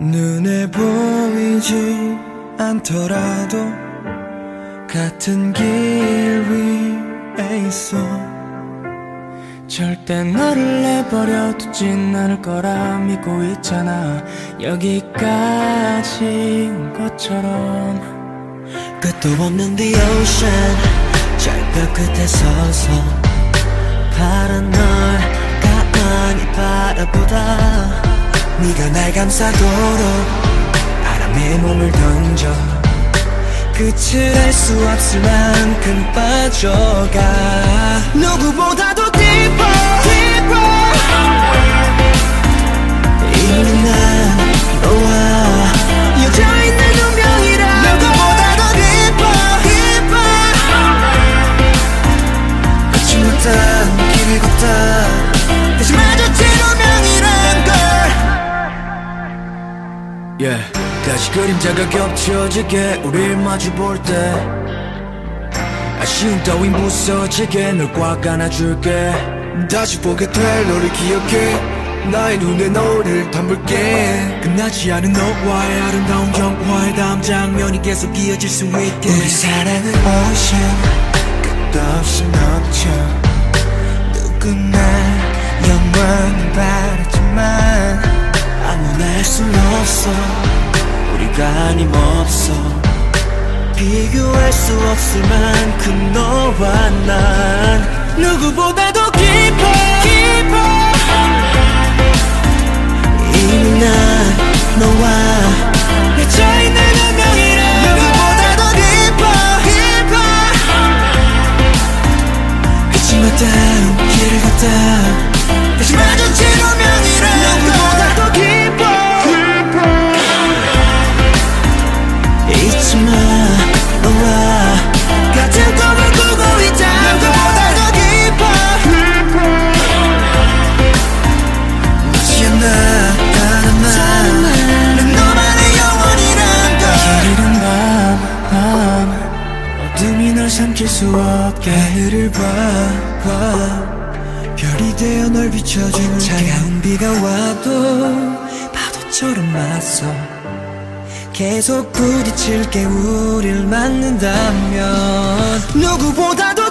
눈에 보이지 않더라도 같은 길 위에 있어. 절대 너를 내버려 두진 않을 거라 믿고 있잖아. 여기까지인 것처럼. 끝도 없는 the ocean. 절벽 끝에 서서 네가 날 감싸도록 바람에 몸을 던져. 끝을 알 수 없을 만큼 빠져가. 누구보다 yeah. 다시 그림자가 겹쳐지게 우릴 마주 볼 때 아쉬운 따윈 부서지게 널 꽉 안아줄게. 다시 보게 될 너를 기억해. 나의 눈에 너를 담을게. 끝나지 않은 너와의 아름다운 영화의 다음 장면이 계속 이어질 수 있게. 우리 사랑은 ocean 끝도 없이 넘쳐. 누구나 아님없어. 비교할 수 없을 만큼 너와 난 누구보다도 깊어. 깊어. 이미 난 너와 맺혀있는 운명이라 누구보다도 깊어. 깊어. 하지만 다음 길을 걷다 다시 마주친 운명이라. 누구보다 삼킬 수 없게 하늘을 봐 봐 별이 되어 널 비춰줄게 차가운 비가 와도 파도처럼 맞서 계속 부딪힐게 우릴 만난다면 누구보다도